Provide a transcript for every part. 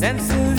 senses.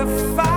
sacrifice.